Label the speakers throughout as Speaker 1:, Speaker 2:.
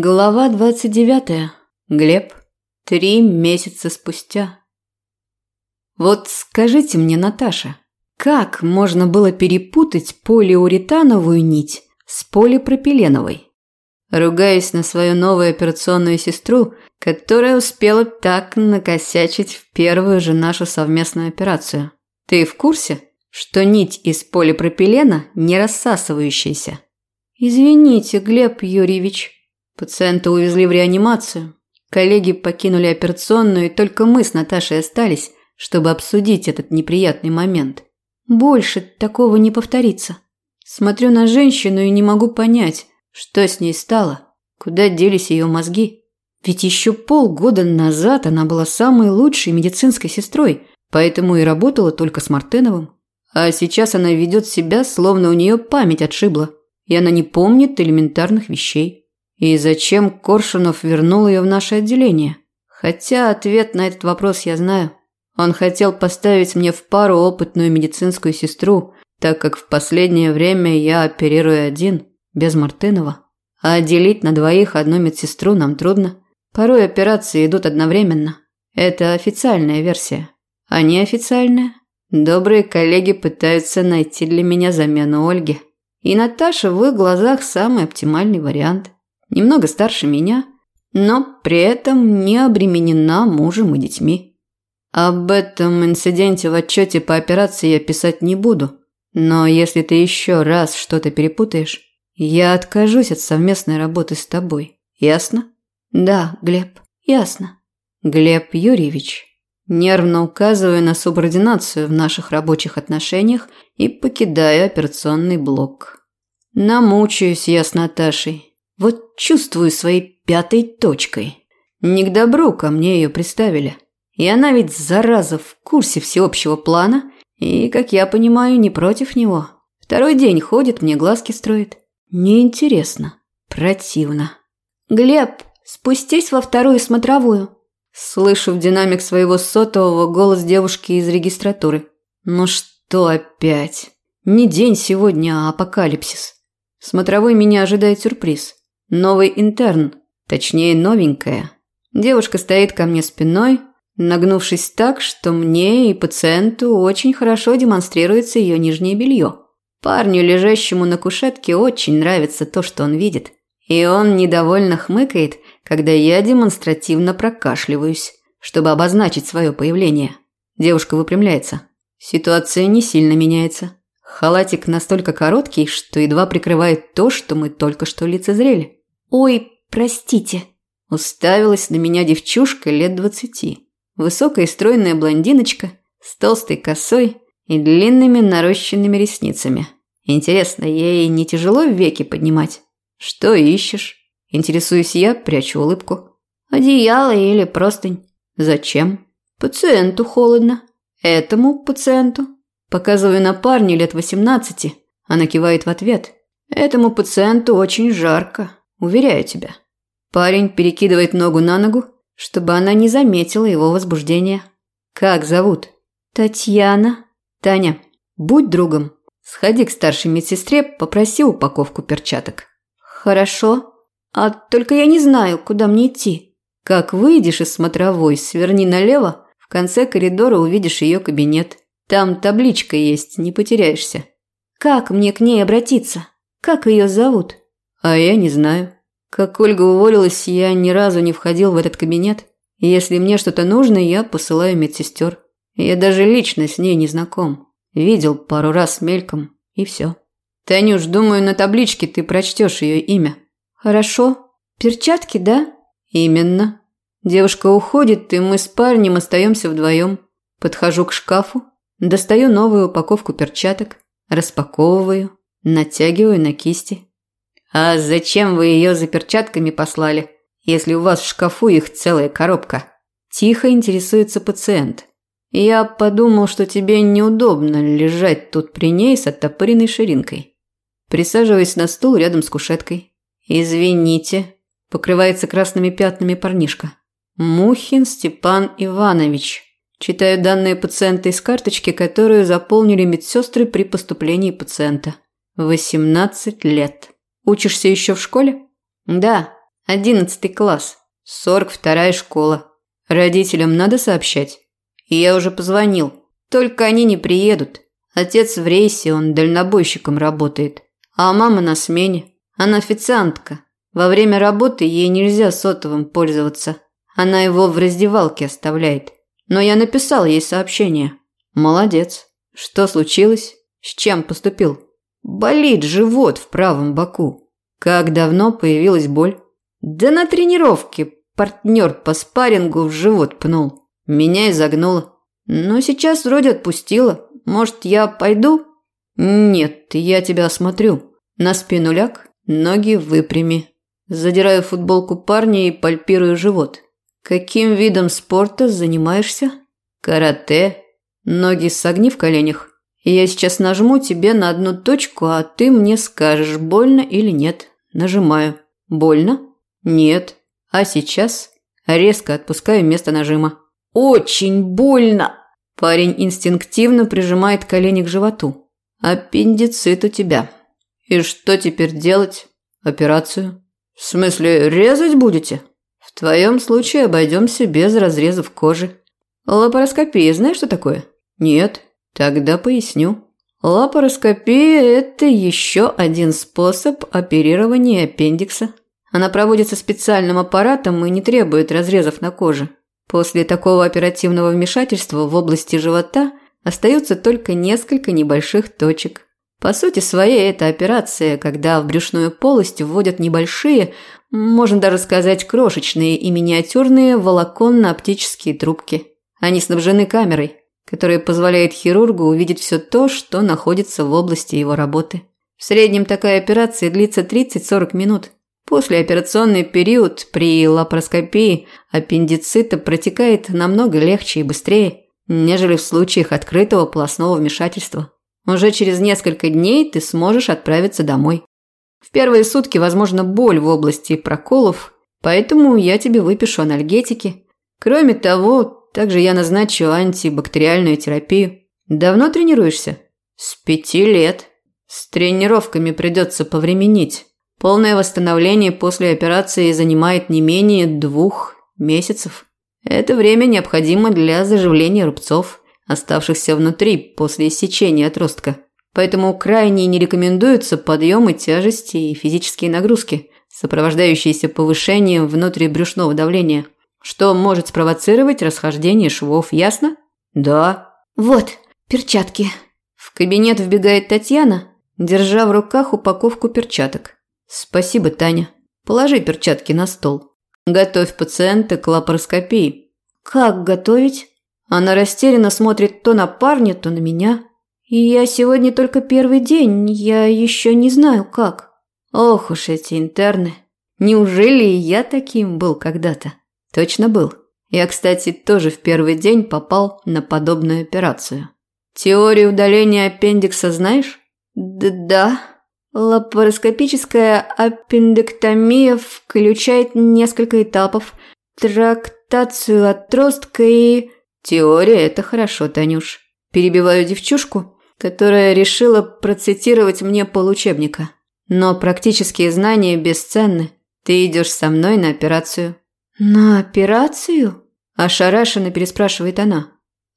Speaker 1: Глава 29. Глеб. Три месяца спустя. Вот скажите мне, Наташа, как можно было перепутать полиуретановую нить с полипропиленовой? Ругаясь на свою новую операционную сестру, которая успела так накосячить в первую же нашу совместную операцию. Ты в курсе, что нить из полипропилена не рассасывающаяся? Извините, Глеб Юрьевич, Пациента увезли в реанимацию. Коллеги покинули операционную, и только мы с Наташей остались, чтобы обсудить этот неприятный момент. Больше такого не повторится. Смотрю на женщину и не могу понять, что с ней стало, куда делись ее мозги. Ведь еще полгода назад она была самой лучшей медицинской сестрой, поэтому и работала только с Мартыновым. А сейчас она ведет себя, словно у нее память отшибла, и она не помнит элементарных вещей. И зачем Коршунов вернул ее в наше отделение? Хотя ответ на этот вопрос я знаю. Он хотел поставить мне в пару опытную медицинскую сестру, так как в последнее время я оперирую один, без Мартынова. А делить на двоих одну медсестру нам трудно. Порой операции идут одновременно. Это официальная версия. А неофициальная? Добрые коллеги пытаются найти для меня замену Ольге. И Наташа в их глазах самый оптимальный вариант немного старше меня, но при этом не обременена мужем и детьми. Об этом инциденте в отчете по операции я писать не буду, но если ты еще раз что-то перепутаешь, я откажусь от совместной работы с тобой. Ясно? Да, Глеб, ясно. Глеб Юрьевич. Нервно указываю на субординацию в наших рабочих отношениях и покидаю операционный блок. Намучаюсь я с Наташей, вот чувствую своей пятой точкой. Не к добру ко мне ее представили. И она ведь, зараза, в курсе всеобщего плана и, как я понимаю, не против него. Второй день ходит, мне глазки строит. Неинтересно. Противно. «Глеб, спустись во вторую смотровую». Слышу в динамик своего сотового голос девушки из регистратуры. «Ну что опять? Не день сегодня, а апокалипсис». Смотровой меня ожидает сюрприз. Новый интерн, точнее новенькая. Девушка стоит ко мне спиной, нагнувшись так, что мне и пациенту очень хорошо демонстрируется ее нижнее белье. Парню, лежащему на кушетке, очень нравится то, что он видит. И он недовольно хмыкает, когда я демонстративно прокашливаюсь, чтобы обозначить свое появление. Девушка выпрямляется. Ситуация не сильно меняется. Халатик настолько короткий, что едва прикрывает то, что мы только что лицезрели. «Ой, простите», – уставилась на меня девчушка лет двадцати. Высокая и стройная блондиночка с толстой косой и длинными нарощенными ресницами. Интересно, ей не тяжело веки поднимать? Что ищешь? Интересуюсь я, прячу улыбку. Одеяло или простынь? Зачем? Пациенту холодно. Этому пациенту. Показываю на парня лет восемнадцати. Она кивает в ответ. Этому пациенту очень жарко. Уверяю тебя. Парень перекидывает ногу на ногу, чтобы она не заметила его возбуждения. Как зовут? Татьяна. Таня, будь другом. Сходи к старшей медсестре, попроси упаковку перчаток. Хорошо. А только я не знаю, куда мне идти. Как выйдешь из смотровой, сверни налево, в конце коридора увидишь ее кабинет. Там табличка есть, не потеряешься. Как мне к ней обратиться? Как ее зовут? А я не знаю. Как Ольга уволилась, я ни разу не входил в этот кабинет. Если мне что-то нужно, я посылаю медсестер. Я даже лично с ней не знаком. Видел пару раз мельком, и все. Танюш, думаю, на табличке ты прочтешь ее имя. Хорошо. Перчатки, да? Именно. Девушка уходит, и мы с парнем остаемся вдвоем. Подхожу к шкафу, достаю новую упаковку перчаток, распаковываю, натягиваю на кисти. «А зачем вы ее за перчатками послали, если у вас в шкафу их целая коробка?» Тихо интересуется пациент. «Я подумал, что тебе неудобно лежать тут при ней с оттопыренной ширинкой». Присаживаясь на стул рядом с кушеткой. «Извините», – покрывается красными пятнами парнишка. «Мухин Степан Иванович». Читаю данные пациента из карточки, которую заполнили медсестры при поступлении пациента. 18 лет. Учишься еще в школе? Да. Одиннадцатый класс. Сорок вторая школа. Родителям надо сообщать. Я уже позвонил. Только они не приедут. Отец в рейсе, он дальнобойщиком работает. А мама на смене. Она официантка. Во время работы ей нельзя сотовым пользоваться. Она его в раздевалке оставляет. Но я написал ей сообщение. Молодец. Что случилось? С чем поступил? Болит живот в правом боку. Как давно появилась боль? Да на тренировке партнер по спаррингу в живот пнул. Меня изогнуло. Но сейчас вроде отпустила. Может, я пойду? Нет, я тебя осмотрю. На спину ляг, ноги выпрями. Задираю футболку парня и пальпирую живот. Каким видом спорта занимаешься? Карате. Ноги согни в коленях. Я сейчас нажму тебе на одну точку, а ты мне скажешь, больно или нет. Нажимаю. Больно? Нет. А сейчас резко отпускаю место нажима. Очень больно. Парень инстинктивно прижимает колени к животу. Аппендицит у тебя. И что теперь делать? Операцию? В смысле, резать будете? В твоем случае обойдемся без разрезов кожи. Лапароскопия, знаешь, что такое? Нет. Тогда поясню. Лапароскопия – это еще один способ оперирования аппендикса. Она проводится специальным аппаратом и не требует разрезов на коже. После такого оперативного вмешательства в области живота остается только несколько небольших точек. По сути своей это операция, когда в брюшную полость вводят небольшие, можно даже сказать крошечные и миниатюрные волоконно-оптические трубки. Они снабжены камерой, которая позволяет хирургу увидеть все то, что находится в области его работы. В среднем такая операция длится 30-40 минут. Послеоперационный период при лапароскопии аппендицита протекает намного легче и быстрее, нежели в случаях открытого полостного вмешательства. Уже через несколько дней ты сможешь отправиться домой. В первые сутки возможна боль в области проколов, поэтому я тебе выпишу анальгетики. Кроме того, также я назначу антибактериальную терапию. Давно тренируешься? С пяти лет. С тренировками придется повременить. Полное восстановление после операции занимает не менее двух месяцев. Это время необходимо для заживления рубцов, оставшихся внутри после иссечения отростка. Поэтому крайне не рекомендуются подъемы тяжести и физические нагрузки, сопровождающиеся повышением внутрибрюшного давления – что может спровоцировать расхождение швов, ясно? Да. Вот, перчатки. В кабинет вбегает Татьяна, держа в руках упаковку перчаток. Спасибо, Таня. Положи перчатки на стол. Готовь пациента к лапароскопии. Как готовить? Она растерянно смотрит то на парня, то на меня. И я сегодня только первый день, я еще не знаю как. Ох уж эти интерны. Неужели и я таким был когда-то? Точно был. Я, кстати, тоже в первый день попал на подобную операцию. Теорию удаления аппендикса знаешь? Д да. Лапароскопическая аппендэктомия включает несколько этапов. Трактацию отростка и... Теория – это хорошо, Танюш. Перебиваю девчушку, которая решила процитировать мне получебника. Но практические знания бесценны. Ты идешь со мной на операцию. «На операцию?» – ошарашенно переспрашивает она.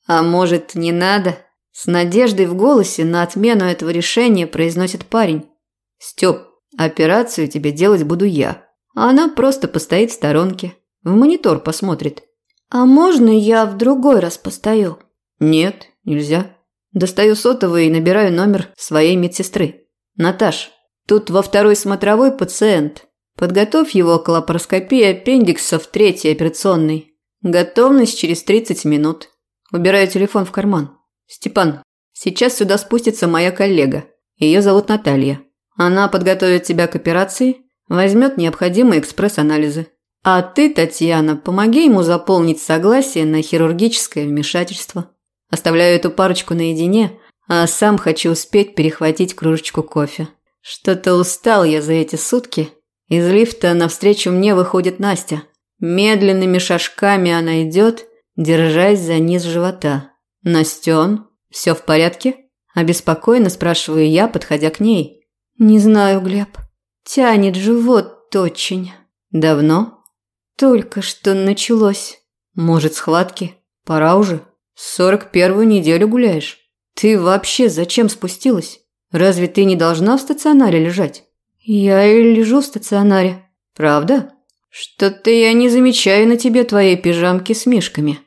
Speaker 1: «А может, не надо?» С надеждой в голосе на отмену этого решения произносит парень. «Стёп, операцию тебе делать буду я. А она просто постоит в сторонке. В монитор посмотрит». «А можно я в другой раз постою?» «Нет, нельзя. Достаю сотовый и набираю номер своей медсестры. Наташ, тут во второй смотровой пациент. Подготовь его к лапароскопии аппендикса в третьей операционной. Готовность через 30 минут. Убираю телефон в карман. Степан, сейчас сюда спустится моя коллега. Ее зовут Наталья. Она подготовит тебя к операции, возьмет необходимые экспресс-анализы. А ты, Татьяна, помоги ему заполнить согласие на хирургическое вмешательство. Оставляю эту парочку наедине, а сам хочу успеть перехватить кружечку кофе. Что-то устал я за эти сутки из лифта навстречу мне выходит Настя. Медленными шажками она идет, держась за низ живота. «Настен, все в порядке?» Обеспокоенно спрашиваю я, подходя к ней. «Не знаю, Глеб. Тянет живот очень». Давно? Только что началось. Может, схватки? Пора уже. Сорок первую неделю гуляешь. Ты вообще зачем спустилась? Разве ты не должна в стационаре лежать? Я и лежу в стационаре. Правда? Что-то я не замечаю на тебе твоей пижамки с мишками.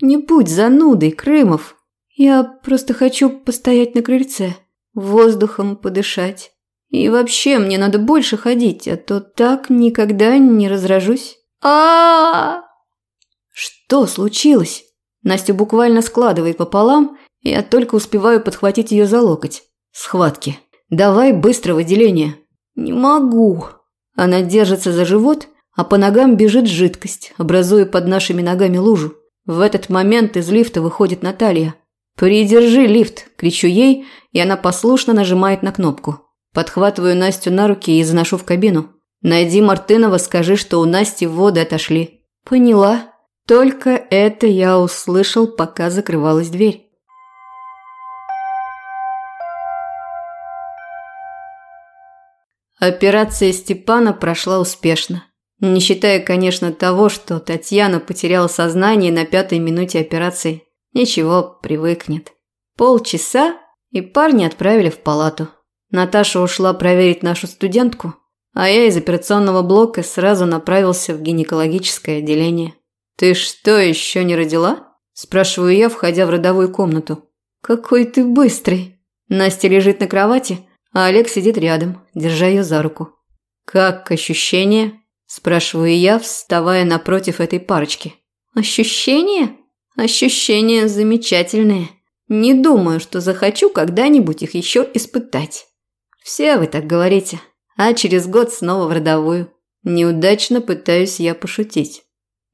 Speaker 1: Не будь занудой, Крымов. Я просто хочу постоять на крыльце, воздухом подышать. И вообще мне надо больше ходить, а то так никогда не разражусь. А, -а, -а, Что случилось? Настя буквально складывает пополам, и я только успеваю подхватить ее за локоть. Схватки. Давай быстро выделение. Не могу. Она держится за живот, а по ногам бежит жидкость, образуя под нашими ногами лужу. В этот момент из лифта выходит Наталья. «Придержи лифт!» – кричу ей, и она послушно нажимает на кнопку. Подхватываю Настю на руки и заношу в кабину. «Найди Мартынова, скажи, что у Насти воды отошли». «Поняла». Только это я услышал, пока закрывалась дверь. Операция Степана прошла успешно. Не считая, конечно, того, что Татьяна потеряла сознание на пятой минуте операции. Ничего, привыкнет. Полчаса, и парни отправили в палату. Наташа ушла проверить нашу студентку, а я из операционного блока сразу направился в гинекологическое отделение. «Ты что, еще не родила?» – спрашиваю я, входя в родовую комнату. «Какой ты быстрый!» Настя лежит на кровати, а Олег сидит рядом, держа ее за руку. «Как ощущение?» – спрашиваю я, вставая напротив этой парочки. «Ощущения? Ощущения замечательные. Не думаю, что захочу когда-нибудь их еще испытать». «Все вы так говорите, а через год снова в родовую. Неудачно пытаюсь я пошутить».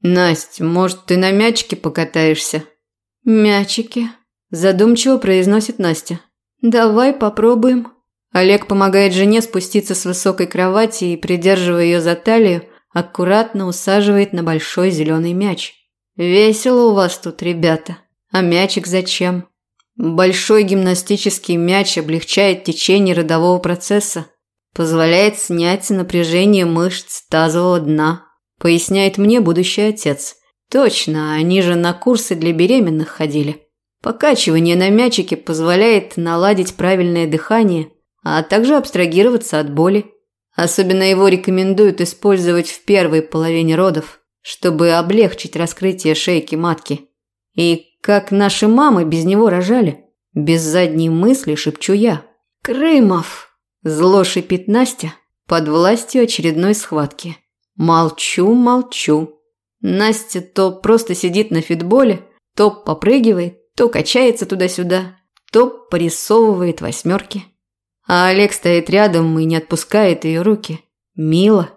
Speaker 1: «Насть, может, ты на мячике покатаешься?» «Мячики», – задумчиво произносит Настя. «Давай попробуем». Олег помогает жене спуститься с высокой кровати и, придерживая ее за талию, аккуратно усаживает на большой зеленый мяч. «Весело у вас тут, ребята. А мячик зачем?» Большой гимнастический мяч облегчает течение родового процесса, позволяет снять напряжение мышц тазового дна поясняет мне будущий отец. Точно, они же на курсы для беременных ходили. Покачивание на мячике позволяет наладить правильное дыхание, а также абстрагироваться от боли. Особенно его рекомендуют использовать в первой половине родов, чтобы облегчить раскрытие шейки матки. И как наши мамы без него рожали? Без задней мысли шепчу я. «Крымов!» Зло шипит Настя под властью очередной схватки. Молчу, молчу. Настя то просто сидит на фитболе, то попрыгивает, то качается туда-сюда, то порисовывает восьмерки. А Олег стоит рядом и не отпускает ее руки. Мило.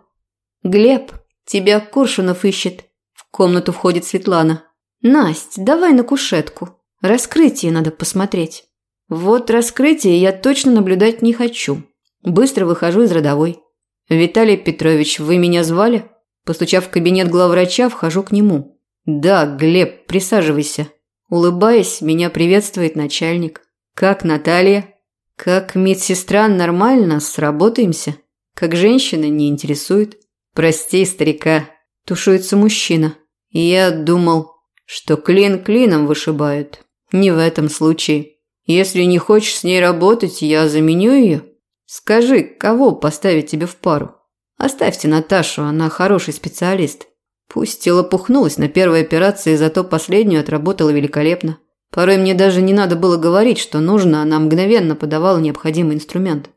Speaker 1: «Глеб, тебя Куршунов ищет». В комнату входит Светлана. «Насть, давай на кушетку. Раскрытие надо посмотреть». Вот раскрытие я точно наблюдать не хочу. Быстро выхожу из родовой. «Виталий Петрович, вы меня звали?» Постучав в кабинет главврача, вхожу к нему. «Да, Глеб, присаживайся». Улыбаясь, меня приветствует начальник. «Как Наталья?» «Как медсестра нормально, сработаемся?» «Как женщина не интересует?» «Прости, старика», – тушуется мужчина. «Я думал, что клин клином вышибают. Не в этом случае. Если не хочешь с ней работать, я заменю ее». Скажи, кого поставить тебе в пару? Оставьте Наташу, она хороший специалист. Пусть тело пухнулось на первой операции, зато последнюю отработала великолепно. Порой мне даже не надо было говорить, что нужно, она мгновенно подавала необходимый инструмент.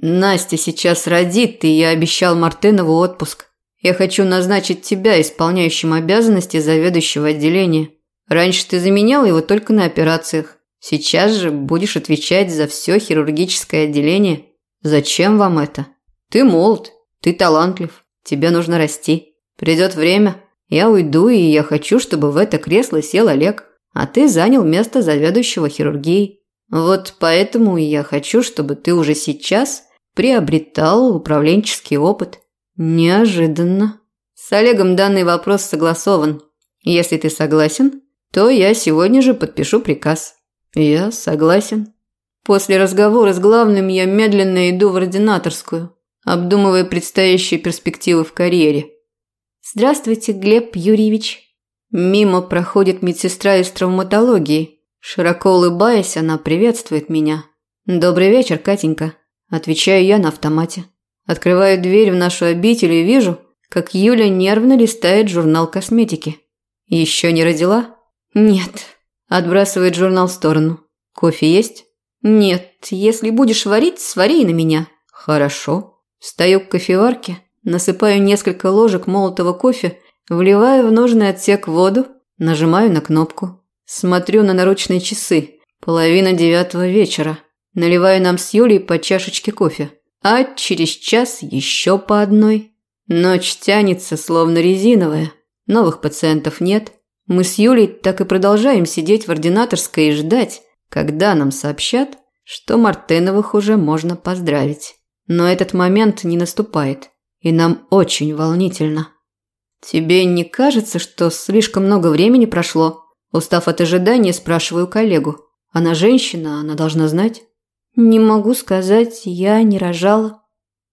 Speaker 1: Настя сейчас родит, и я обещал Мартынову отпуск. Я хочу назначить тебя исполняющим обязанности заведующего отделения. Раньше ты заменял его только на операциях. Сейчас же будешь отвечать за все хирургическое отделение. Зачем вам это? Ты молод, ты талантлив, тебе нужно расти. Придет время, я уйду, и я хочу, чтобы в это кресло сел Олег, а ты занял место заведующего хирургией. Вот поэтому я хочу, чтобы ты уже сейчас приобретал управленческий опыт. Неожиданно. С Олегом данный вопрос согласован. Если ты согласен, то я сегодня же подпишу приказ. Я согласен. После разговора с главным я медленно иду в ординаторскую, обдумывая предстоящие перспективы в карьере. Здравствуйте, Глеб Юрьевич. Мимо проходит медсестра из травматологии. Широко улыбаясь, она приветствует меня. Добрый вечер, Катенька. Отвечаю я на автомате. Открываю дверь в нашу обитель и вижу, как Юля нервно листает журнал косметики. Еще не родила? Нет. Отбрасывает журнал в сторону. Кофе есть? Нет. Если будешь варить, свари на меня. Хорошо. Встаю к кофеварке, насыпаю несколько ложек молотого кофе, вливаю в нужный отсек воду, нажимаю на кнопку. Смотрю на наручные часы. Половина девятого вечера. Наливаю нам с Юлей по чашечке кофе. А через час еще по одной. Ночь тянется, словно резиновая. Новых пациентов нет. Мы с Юлей так и продолжаем сидеть в ординаторской и ждать, когда нам сообщат, что Мартыновых уже можно поздравить. Но этот момент не наступает, и нам очень волнительно. Тебе не кажется, что слишком много времени прошло? Устав от ожидания, спрашиваю коллегу. Она женщина, она должна знать. Не могу сказать, я не рожала.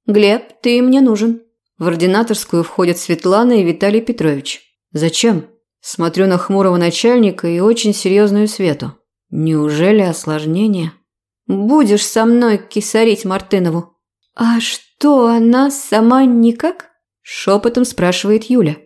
Speaker 1: Глеб, ты мне нужен. В ординаторскую входят Светлана и Виталий Петрович. Зачем? Смотрю на хмурого начальника и очень серьезную Свету. Неужели осложнение? Будешь со мной кисарить Мартынову. А что, она сама никак? Шепотом спрашивает Юля.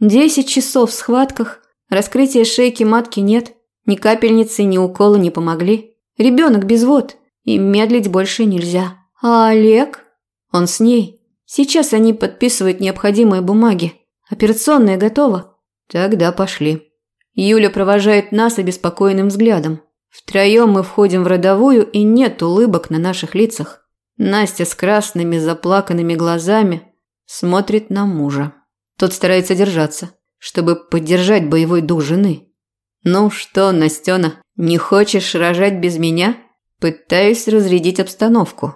Speaker 1: Десять часов в схватках, раскрытия шейки матки нет, ни капельницы, ни укола не помогли. Ребенок без вод, и медлить больше нельзя. А Олег? Он с ней. Сейчас они подписывают необходимые бумаги. Операционная готова. Тогда пошли. Юля провожает нас обеспокоенным взглядом. Втроем мы входим в родовую, и нет улыбок на наших лицах. Настя с красными заплаканными глазами смотрит на мужа. Тот старается держаться, чтобы поддержать боевой дух жены. «Ну что, Настена, не хочешь рожать без меня?» Пытаюсь разрядить обстановку.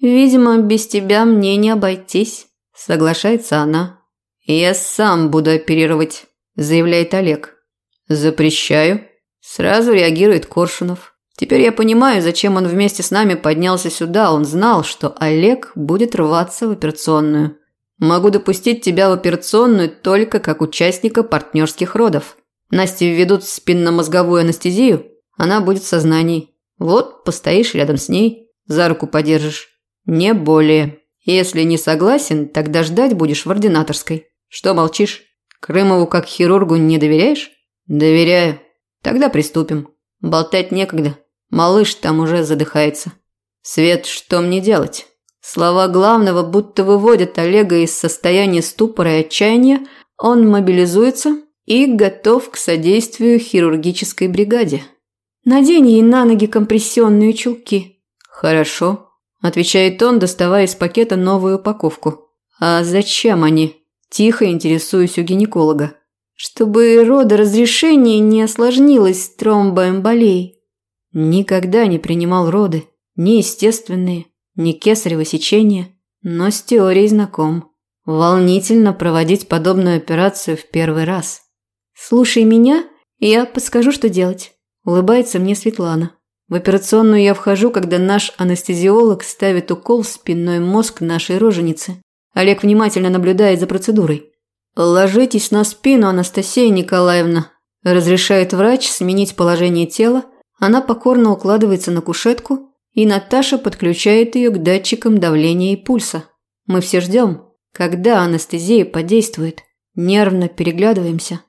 Speaker 1: «Видимо, без тебя мне не обойтись», – соглашается она. «Я сам буду оперировать», – заявляет Олег. «Запрещаю», – сразу реагирует Коршунов. Теперь я понимаю, зачем он вместе с нами поднялся сюда. Он знал, что Олег будет рваться в операционную. Могу допустить тебя в операционную только как участника партнерских родов. Насте введут спинномозговую анестезию, она будет в сознании. Вот, постоишь рядом с ней, за руку подержишь. Не более. Если не согласен, тогда ждать будешь в ординаторской. Что молчишь? Крымову как хирургу не доверяешь? Доверяю. Тогда приступим. Болтать некогда. Малыш там уже задыхается. Свет, что мне делать? Слова главного будто выводят Олега из состояния ступора и отчаяния. Он мобилизуется и готов к содействию хирургической бригаде. Надень ей на ноги компрессионные чулки. Хорошо. Отвечает он, доставая из пакета новую упаковку. «А зачем они?» Тихо интересуюсь у гинеколога. «Чтобы родоразрешение не осложнилось тромбоэмболией». Никогда не принимал роды. Ни ни кесарево сечение. Но с теорией знаком. Волнительно проводить подобную операцию в первый раз. «Слушай меня, и я подскажу, что делать». Улыбается мне Светлана. В операционную я вхожу, когда наш анестезиолог ставит укол в спинной мозг нашей роженицы. Олег внимательно наблюдает за процедурой. «Ложитесь на спину, Анастасия Николаевна», – разрешает врач сменить положение тела. Она покорно укладывается на кушетку, и Наташа подключает ее к датчикам давления и пульса. Мы все ждем, когда анестезия подействует. Нервно переглядываемся.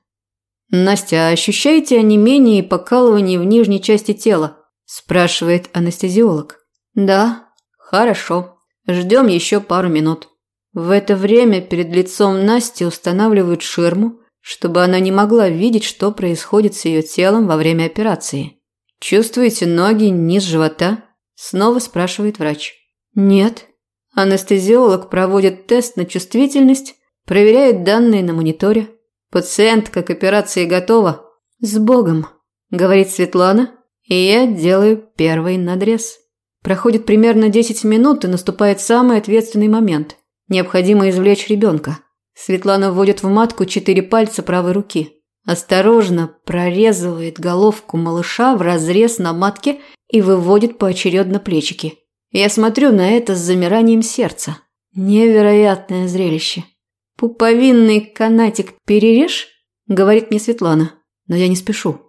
Speaker 1: «Настя, а ощущаете онемение и покалывание в нижней части тела?» спрашивает анестезиолог. Да, хорошо. Ждем еще пару минут. В это время перед лицом Насти устанавливают ширму, чтобы она не могла видеть, что происходит с ее телом во время операции. Чувствуете ноги, низ живота? Снова спрашивает врач. Нет. Анестезиолог проводит тест на чувствительность, проверяет данные на мониторе. Пациентка к операции готова. С Богом, говорит Светлана, и я делаю первый надрез. Проходит примерно 10 минут, и наступает самый ответственный момент. Необходимо извлечь ребенка. Светлана вводит в матку четыре пальца правой руки. Осторожно прорезывает головку малыша в разрез на матке и выводит поочередно плечики. Я смотрю на это с замиранием сердца. Невероятное зрелище. «Пуповинный канатик перережь?» – говорит мне Светлана, но я не спешу.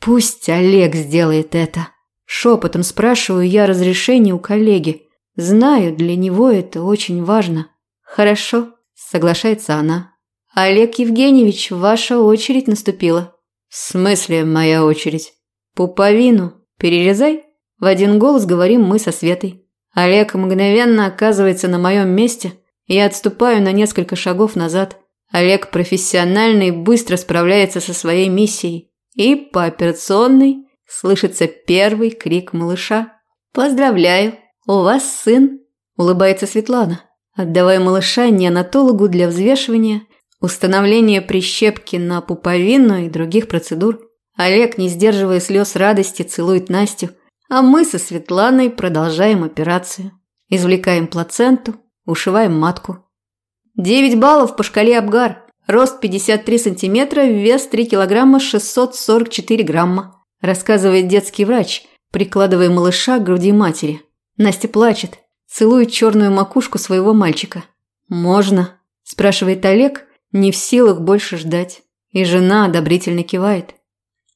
Speaker 1: «Пусть Олег сделает это». Шепотом спрашиваю я разрешение у коллеги. Знаю, для него это очень важно. «Хорошо», – соглашается она. «Олег Евгеньевич, ваша очередь наступила». «В смысле моя очередь?» «Пуповину перерезай?» В один голос говорим мы со Светой. Олег мгновенно оказывается на моем месте – я отступаю на несколько шагов назад. Олег профессиональный быстро справляется со своей миссией. И по операционной слышится первый крик малыша. «Поздравляю, у вас сын!» – улыбается Светлана, отдавая малыша неонатологу для взвешивания, установления прищепки на пуповину и других процедур. Олег, не сдерживая слез радости, целует Настю, а мы со Светланой продолжаем операцию. Извлекаем плаценту, Ушиваем матку. 9 баллов по шкале Абгар. Рост 53 сантиметра, вес 3 килограмма 644 грамма. Рассказывает детский врач, прикладывая малыша к груди матери. Настя плачет, целует черную макушку своего мальчика. «Можно?» – спрашивает Олег, не в силах больше ждать. И жена одобрительно кивает.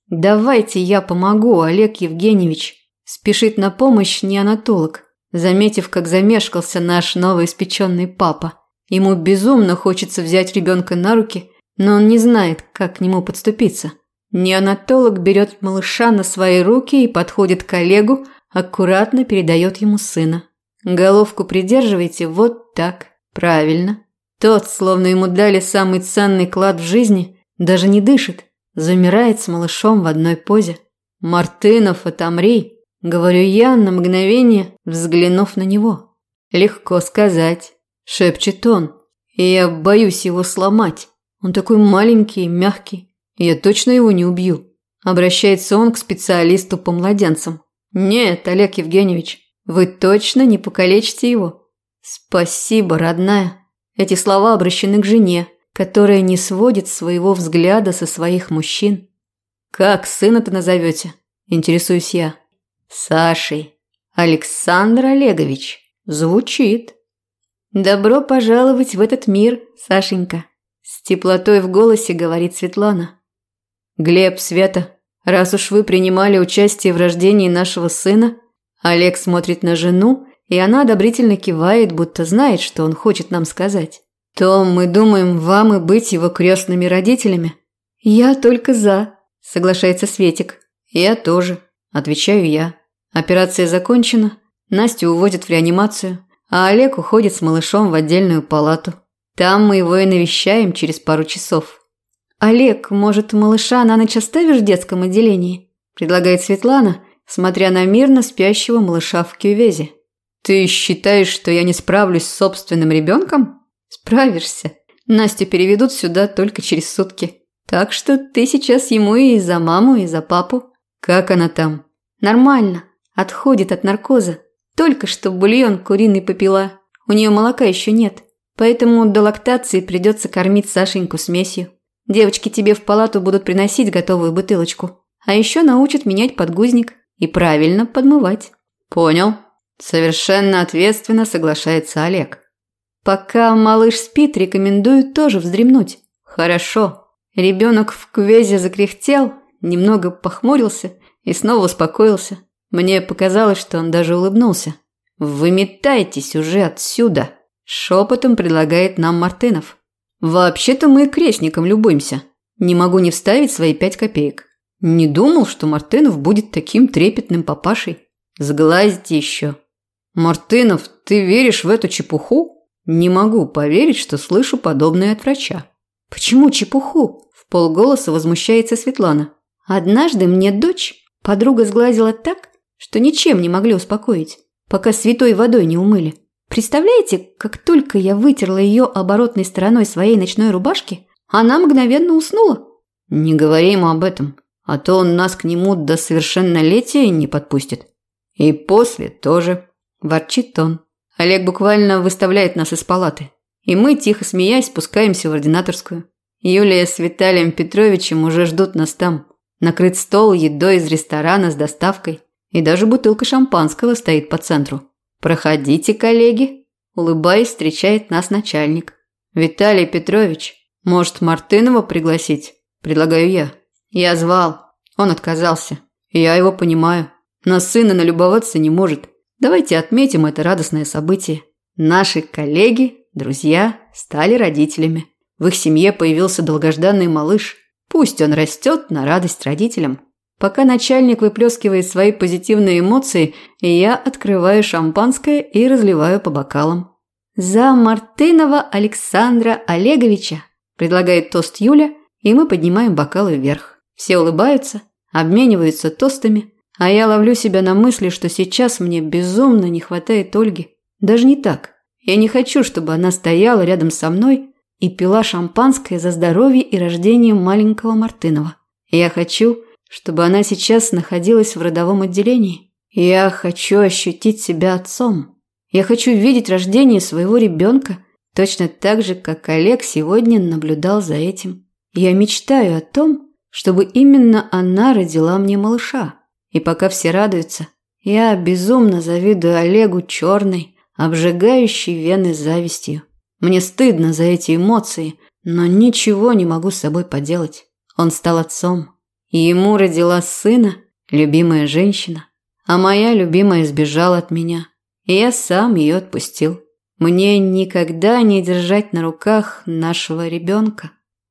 Speaker 1: «Давайте я помогу, Олег Евгеньевич», – спешит на помощь неонатолог заметив, как замешкался наш новоиспеченный папа. Ему безумно хочется взять ребенка на руки, но он не знает, как к нему подступиться. Неонатолог берет малыша на свои руки и подходит к Олегу, аккуратно передает ему сына. Головку придерживайте вот так, правильно. Тот, словно ему дали самый ценный клад в жизни, даже не дышит, замирает с малышом в одной позе. «Мартынов, отомри!» Говорю я на мгновение, взглянув на него. Легко сказать, шепчет он. И я боюсь его сломать. Он такой маленький мягкий. Я точно его не убью. Обращается он к специалисту по младенцам. Нет, Олег Евгеньевич, вы точно не покалечите его. Спасибо, родная. Эти слова обращены к жене, которая не сводит своего взгляда со своих мужчин. Как сына-то назовете? Интересуюсь я. Сашей. Александр Олегович. Звучит. Добро пожаловать в этот мир, Сашенька. С теплотой в голосе говорит Светлана. Глеб, Света, раз уж вы принимали участие в рождении нашего сына, Олег смотрит на жену, и она одобрительно кивает, будто знает, что он хочет нам сказать. То мы думаем вам и быть его крестными родителями. Я только за, соглашается Светик. Я тоже, отвечаю я. Операция закончена, Настю уводят в реанимацию, а Олег уходит с малышом в отдельную палату. Там мы его и навещаем через пару часов. «Олег, может, малыша на ночь оставишь в детском отделении?» – предлагает Светлана, смотря на мирно спящего малыша в кювезе. «Ты считаешь, что я не справлюсь с собственным ребенком?» «Справишься. Настю переведут сюда только через сутки. Так что ты сейчас ему и за маму, и за папу». «Как она там?» «Нормально. Отходит от наркоза. Только что бульон куриный попила. У нее молока еще нет. Поэтому до лактации придется кормить Сашеньку смесью. Девочки тебе в палату будут приносить готовую бутылочку. А еще научат менять подгузник и правильно подмывать. Понял. Совершенно ответственно соглашается Олег. Пока малыш спит, рекомендую тоже вздремнуть. Хорошо. Ребенок в квезе закряхтел, немного похмурился и снова успокоился. Мне показалось, что он даже улыбнулся. «Выметайтесь уже отсюда!» – шепотом предлагает нам Мартынов. «Вообще-то мы крестником любуемся. Не могу не вставить свои пять копеек. Не думал, что Мартынов будет таким трепетным папашей. Сглазить еще. Мартынов, ты веришь в эту чепуху? Не могу поверить, что слышу подобное от врача. Почему чепуху? В полголоса возмущается Светлана. Однажды мне дочь подруга сглазила так, что ничем не могли успокоить, пока святой водой не умыли. Представляете, как только я вытерла ее оборотной стороной своей ночной рубашки, она мгновенно уснула. Не говори ему об этом, а то он нас к нему до совершеннолетия не подпустит. И после тоже. Ворчит он. Олег буквально выставляет нас из палаты. И мы, тихо смеясь, спускаемся в ординаторскую. Юлия с Виталием Петровичем уже ждут нас там. Накрыт стол едой из ресторана с доставкой. И даже бутылка шампанского стоит по центру. «Проходите, коллеги!» Улыбаясь, встречает нас начальник. Виталий Петрович, может, Мартынова пригласить? Предлагаю я. Я звал. Он отказался. Я его понимаю. На сына налюбоваться не может. Давайте отметим это радостное событие. Наши коллеги, друзья стали родителями. В их семье появился долгожданный малыш. Пусть он растет на радость родителям. Пока начальник выплескивает свои позитивные эмоции, я открываю шампанское и разливаю по бокалам. «За Мартынова Александра Олеговича!» – предлагает тост Юля, и мы поднимаем бокалы вверх. Все улыбаются, обмениваются тостами, а я ловлю себя на мысли, что сейчас мне безумно не хватает Ольги. Даже не так. Я не хочу, чтобы она стояла рядом со мной и пила шампанское за здоровье и рождение маленького Мартынова. Я хочу, чтобы она сейчас находилась в родовом отделении. Я хочу ощутить себя отцом. Я хочу видеть рождение своего ребенка, точно так же, как Олег сегодня наблюдал за этим. Я мечтаю о том, чтобы именно она родила мне малыша. И пока все радуются, я безумно завидую Олегу черной, обжигающей вены завистью. Мне стыдно за эти эмоции, но ничего не могу с собой поделать. Он стал отцом. Ему родила сына, любимая женщина. А моя любимая сбежала от меня. И я сам ее отпустил. Мне никогда не держать на руках нашего ребенка.